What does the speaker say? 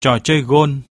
trò chơi gôn